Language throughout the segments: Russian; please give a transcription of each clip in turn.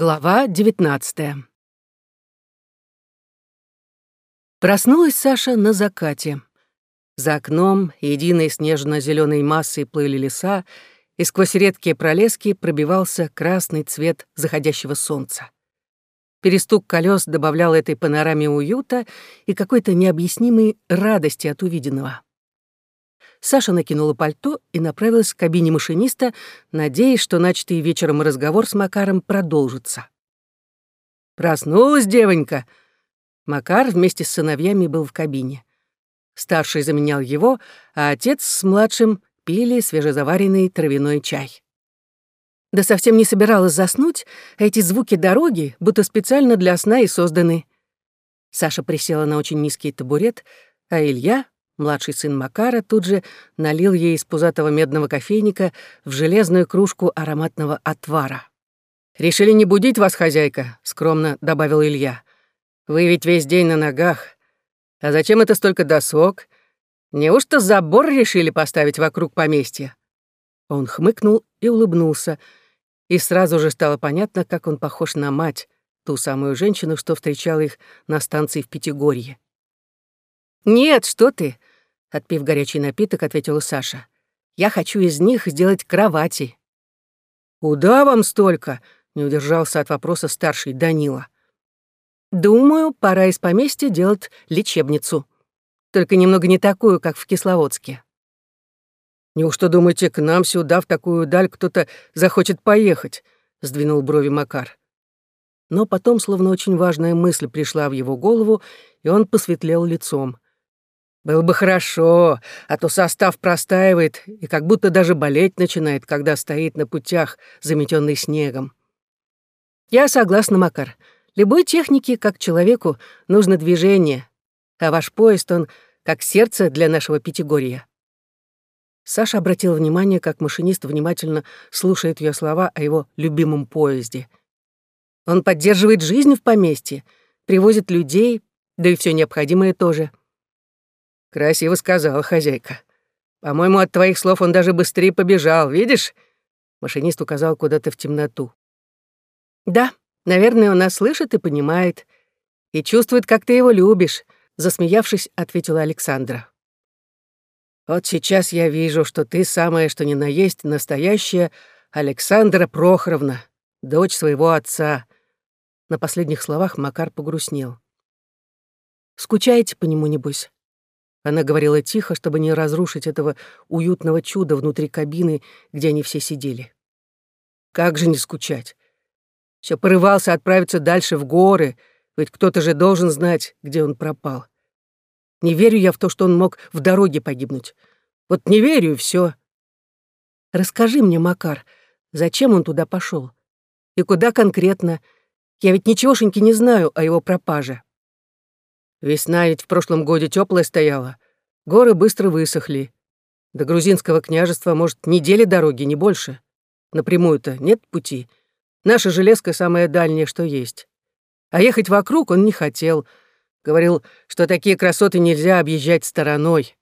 Глава девятнадцатая. Проснулась Саша на закате. За окном единой снежно зеленой массой плыли леса, и сквозь редкие пролески пробивался красный цвет заходящего солнца. Перестук колес добавлял этой панораме уюта и какой-то необъяснимой радости от увиденного. Саша накинула пальто и направилась к кабине машиниста, надеясь, что начатый вечером разговор с Макаром продолжится. «Проснулась девонька!» Макар вместе с сыновьями был в кабине. Старший заменял его, а отец с младшим пили свежезаваренный травяной чай. Да совсем не собиралась заснуть, эти звуки дороги будто специально для сна и созданы. Саша присела на очень низкий табурет, а Илья, Младший сын Макара тут же налил ей из пузатого медного кофейника в железную кружку ароматного отвара. «Решили не будить вас, хозяйка», — скромно добавил Илья. «Вы ведь весь день на ногах. А зачем это столько досок? Неужто забор решили поставить вокруг поместья?» Он хмыкнул и улыбнулся, и сразу же стало понятно, как он похож на мать, ту самую женщину, что встречала их на станции в Пятигорье. «Нет, что ты!» Отпив горячий напиток, ответила Саша. «Я хочу из них сделать кровати». «Куда вам столько?» — не удержался от вопроса старший Данила. «Думаю, пора из поместья делать лечебницу. Только немного не такую, как в Кисловодске». «Неужто, думаете, к нам сюда, в такую даль, кто-то захочет поехать?» — сдвинул брови Макар. Но потом, словно очень важная мысль пришла в его голову, и он посветлел лицом. Было бы хорошо, а то состав простаивает и как будто даже болеть начинает, когда стоит на путях, заметенный снегом. Я согласна, Макар. Любой технике, как человеку, нужно движение, а ваш поезд, он как сердце для нашего Пятигорья. Саша обратил внимание, как машинист внимательно слушает ее слова о его любимом поезде. Он поддерживает жизнь в поместье, привозит людей, да и все необходимое тоже. Красиво сказала хозяйка. По-моему, от твоих слов он даже быстрее побежал, видишь? Машинист указал куда-то в темноту. Да, наверное, он нас слышит и понимает. И чувствует, как ты его любишь, засмеявшись, ответила Александра. Вот сейчас я вижу, что ты самая, что ни на есть, настоящая Александра Прохоровна, дочь своего отца. На последних словах Макар погрустнел. Скучаете по нему, небось? Она говорила тихо, чтобы не разрушить этого уютного чуда внутри кабины, где они все сидели. Как же не скучать? Все порывался отправиться дальше в горы, ведь кто-то же должен знать, где он пропал. Не верю я в то, что он мог в дороге погибнуть. Вот не верю, и все. Расскажи мне, Макар, зачем он туда пошел? И куда конкретно? Я ведь ничегошеньки не знаю о его пропаже. Весна ведь в прошлом годе теплая стояла. Горы быстро высохли. До грузинского княжества, может, недели дороги, не больше. Напрямую-то нет пути. Наша железка самая дальняя, что есть. А ехать вокруг он не хотел. Говорил, что такие красоты нельзя объезжать стороной.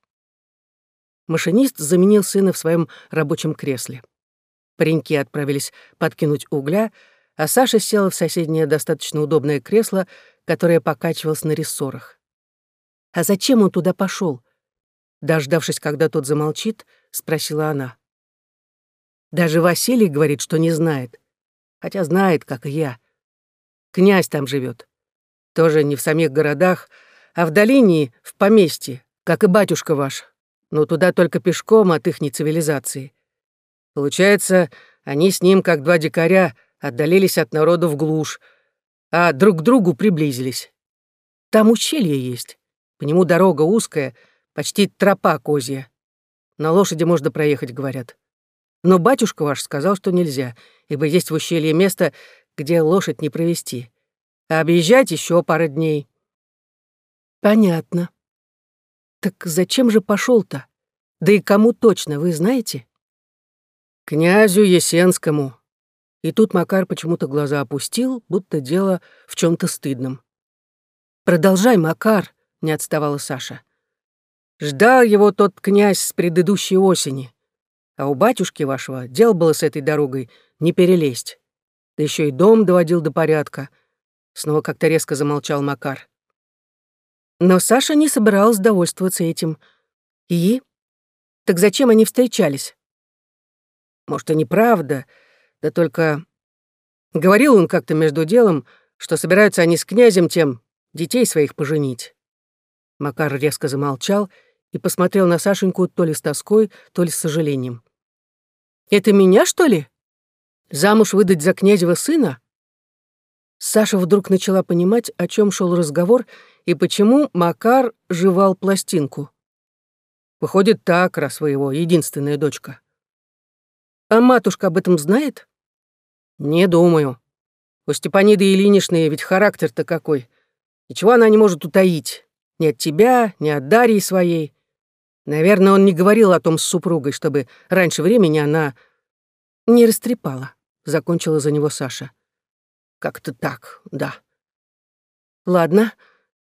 Машинист заменил сына в своем рабочем кресле. Пареньки отправились подкинуть угля, а Саша села в соседнее достаточно удобное кресло, которая покачивалась на рессорах. «А зачем он туда пошел? Дождавшись, когда тот замолчит, спросила она. «Даже Василий говорит, что не знает. Хотя знает, как и я. Князь там живет. Тоже не в самих городах, а в долине, в поместье, как и батюшка ваш. Но туда только пешком от ихней цивилизации. Получается, они с ним, как два дикаря, отдалились от народу в глушь, а друг к другу приблизились. Там ущелье есть, по нему дорога узкая, почти тропа козья. На лошади можно проехать, говорят. Но батюшка ваш сказал, что нельзя, ибо есть в ущелье место, где лошадь не провести. А объезжать еще пара дней. Понятно. Так зачем же пошел то Да и кому точно, вы знаете? Князю Есенскому, и тут Макар почему-то глаза опустил, будто дело в чем то стыдном. «Продолжай, Макар», — не отставала Саша. «Ждал его тот князь с предыдущей осени, а у батюшки вашего дел было с этой дорогой не перелезть. да еще и дом доводил до порядка. Снова как-то резко замолчал Макар. Но Саша не собиралась довольствоваться этим. И? Так зачем они встречались? Может, и неправда, да только... Говорил он как-то между делом, что собираются они с князем тем детей своих поженить. Макар резко замолчал и посмотрел на Сашеньку то ли с тоской, то ли с сожалением. «Это меня, что ли? Замуж выдать за князева сына?» Саша вдруг начала понимать, о чем шел разговор и почему Макар жевал пластинку. Выходит, так, раз вы его единственная дочка. А матушка об этом знает? Не думаю. У Степаниды Ильиничны ведь характер-то какой. Ничего она не может утаить. Ни от тебя, ни от Дарьи своей. Наверное, он не говорил о том с супругой, чтобы раньше времени она не растрепала. Закончила за него Саша. Как-то так, да. Ладно,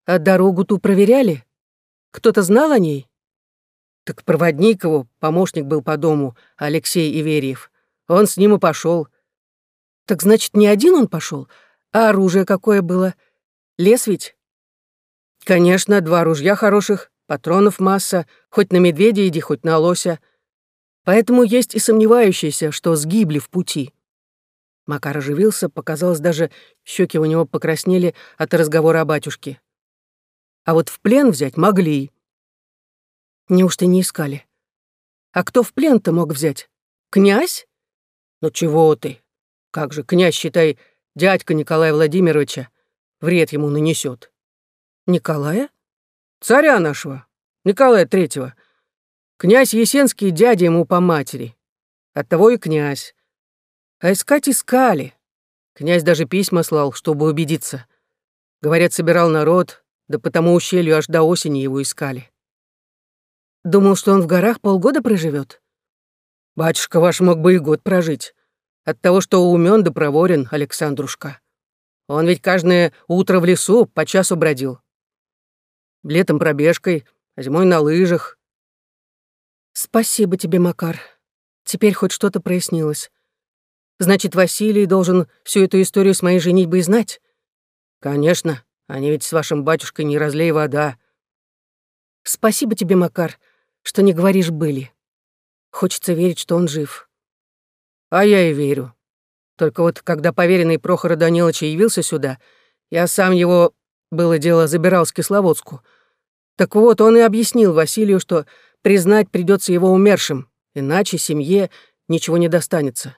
а дорогу ту проверяли? Кто-то знал о ней? Так проводник его, помощник был по дому, Алексей Иверьев. Он с ним и пошел. Так значит, не один он пошел, а оружие какое было? Лес ведь? Конечно, два ружья хороших, патронов масса, хоть на медведя иди, хоть на лося. Поэтому есть и сомневающиеся, что сгибли в пути. Макар оживился, показалось, даже щеки у него покраснели от разговора о батюшке. А вот в плен взять могли. Неужто не искали? А кто в плен-то мог взять? Князь? Ну чего ты? Как же, князь, считай, дядька Николая Владимировича, вред ему нанесет. Николая? Царя нашего, Николая Третьего. Князь Есенский дядя ему по матери. Оттого и князь. А искать искали. Князь даже письма слал, чтобы убедиться. Говорят, собирал народ, да потому ущелью аж до осени его искали. Думал, что он в горах полгода проживет. Батюшка ваш мог бы и год прожить. От того, что умен да проворен, Александрушка. Он ведь каждое утро в лесу по часу бродил. Летом пробежкой, а зимой на лыжах. Спасибо тебе, Макар. Теперь хоть что-то прояснилось. Значит, Василий должен всю эту историю с моей женитьбой знать? Конечно, они ведь с вашим батюшкой не разлей вода. Спасибо тебе, Макар, что не говоришь «были». Хочется верить, что он жив. А я и верю. Только вот когда поверенный Прохора Даниловича явился сюда, я сам его, было дело, забирал с Кисловодску. Так вот, он и объяснил Василию, что признать придется его умершим, иначе семье ничего не достанется.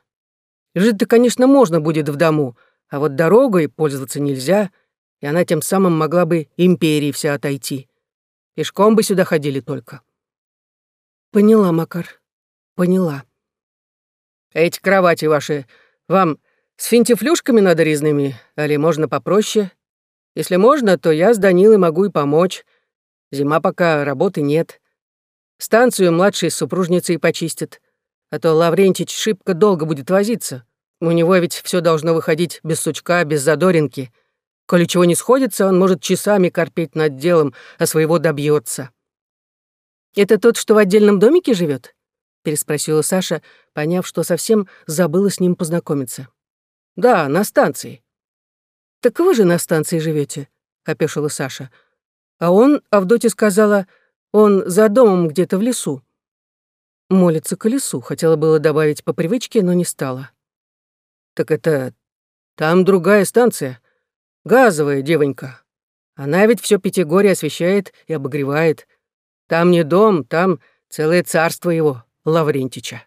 Жить-то, конечно, можно будет в дому, а вот дорогой пользоваться нельзя, и она тем самым могла бы империи вся отойти. Пешком бы сюда ходили только. Поняла, Макар, поняла. Эти кровати ваши вам с финтифлюшками надо резными, али можно попроще? Если можно, то я с Данилой могу и помочь. Зима пока, работы нет. Станцию младшей супружницей почистит а то Лаврентич шибко долго будет возиться. У него ведь все должно выходить без сучка, без задоринки. Коли чего не сходится, он может часами корпеть над делом, а своего добьется. «Это тот, что в отдельном домике живет? переспросила Саша, поняв, что совсем забыла с ним познакомиться. «Да, на станции». «Так вы же на станции живете, опешила Саша. А он, Авдотья сказала, он за домом где-то в лесу. Молится колесу, хотела было добавить по привычке, но не стала. «Так это... там другая станция. Газовая девонька. Она ведь все Пятигорье освещает и обогревает. Там не дом, там целое царство его, Лаврентича».